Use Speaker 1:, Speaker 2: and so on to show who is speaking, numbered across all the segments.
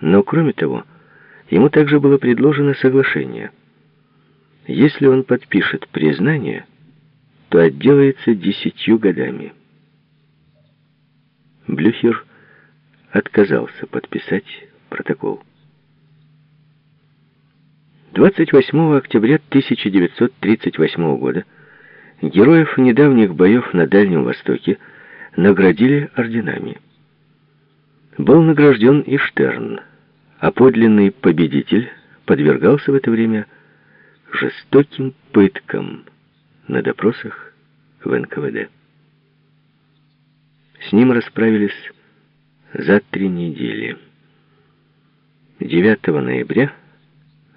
Speaker 1: Но кроме того, ему также было предложено соглашение. Если он подпишет признание, то отделается десятью годами. Блюхер отказался подписать протокол. 28 октября 1938 года героев недавних боев на Дальнем Востоке наградили орденами. Был награжден и Штерн, а подлинный победитель подвергался в это время жестоким пыткам на допросах в НКВД. С ним расправились за три недели. 9 ноября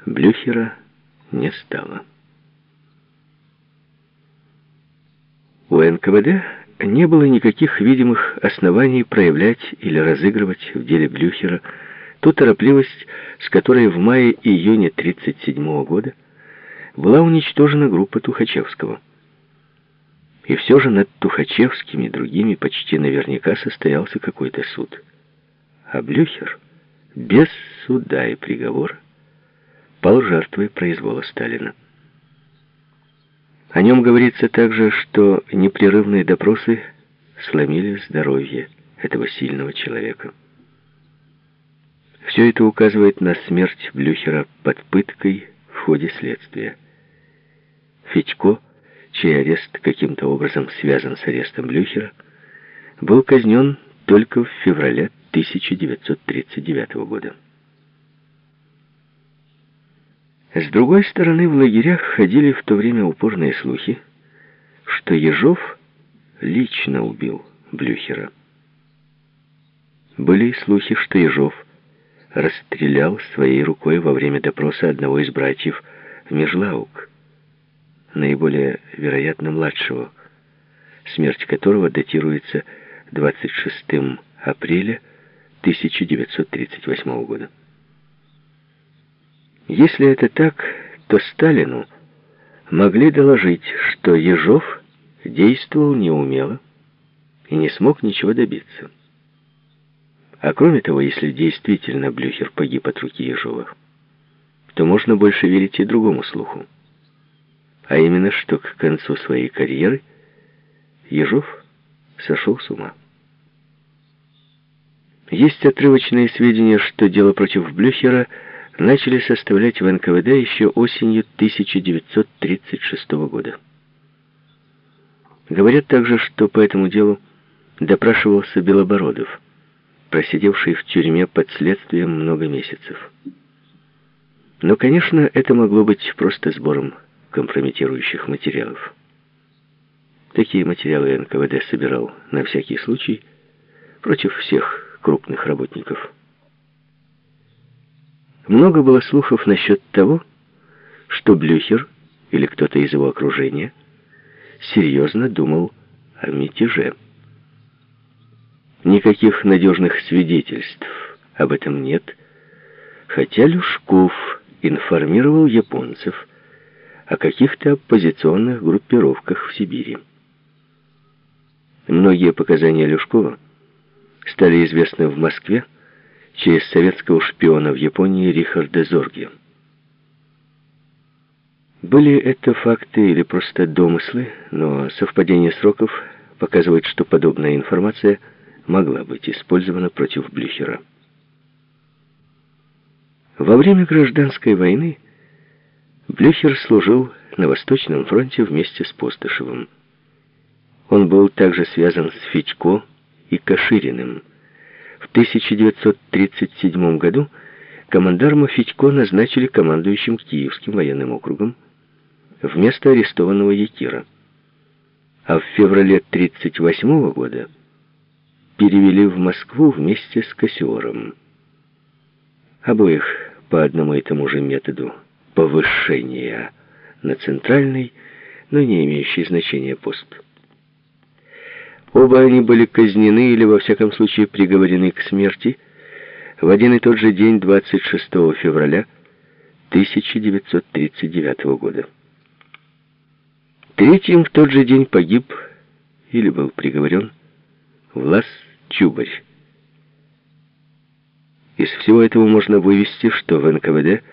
Speaker 1: Блюхера не стало. У НКВД не было никаких видимых оснований проявлять или разыгрывать в деле Блюхера ту торопливость, с которой в мае-июне 1937 года была уничтожена группа Тухачевского. И все же над Тухачевскими и другими почти наверняка состоялся какой-то суд. А Блюхер без суда и приговора пал жертвой произвола Сталина. О нем говорится также, что непрерывные допросы сломили здоровье этого сильного человека. Все это указывает на смерть Блюхера под пыткой в ходе следствия. Федько, чей арест каким-то образом связан с арестом Блюхера, был казнен только в феврале 1939 года. С другой стороны, в лагерях ходили в то время упорные слухи, что Ежов лично убил Блюхера. Были и слухи, что Ежов расстрелял своей рукой во время допроса одного из братьев Межлаук, наиболее вероятно младшего, смерть которого датируется 26 апреля 1938 года. Если это так, то Сталину могли доложить, что Ежов действовал неумело и не смог ничего добиться. А кроме того, если действительно Блюхер погиб от руки Ежова, то можно больше верить и другому слуху. А именно, что к концу своей карьеры Ежов сошел с ума. Есть отрывочные сведения, что дело против Блюхера – начали составлять в НКВД еще осенью 1936 года. Говорят также, что по этому делу допрашивался Белобородов, просидевший в тюрьме под следствием много месяцев. Но, конечно, это могло быть просто сбором компрометирующих материалов. Такие материалы НКВД собирал на всякий случай против всех крупных работников. Много было слухов насчет того, что Блюхер или кто-то из его окружения серьезно думал о мятеже. Никаких надежных свидетельств об этом нет, хотя Люшков информировал японцев о каких-то оппозиционных группировках в Сибири. Многие показания Люшкова стали известны в Москве, через советского шпиона в Японии Рихарда Зорги. Были это факты или просто домыслы, но совпадение сроков показывает, что подобная информация могла быть использована против Блюхера. Во время гражданской войны Блюхер служил на Восточном фронте вместе с Постышевым. Он был также связан с Федько и Кашириным, в 1937 году командарма Федько назначили командующим Киевским военным округом вместо арестованного Якира. А в феврале 1938 года перевели в Москву вместе с Кассиором. Обоих по одному и тому же методу повышения на центральный, но не имеющий значения пост. Оба они были казнены или, во всяком случае, приговорены к смерти в один и тот же день 26 февраля 1939 года. Третьим в тот же день погиб или был приговорен Влас Чубарь. Из всего этого можно вывести, что в НКВД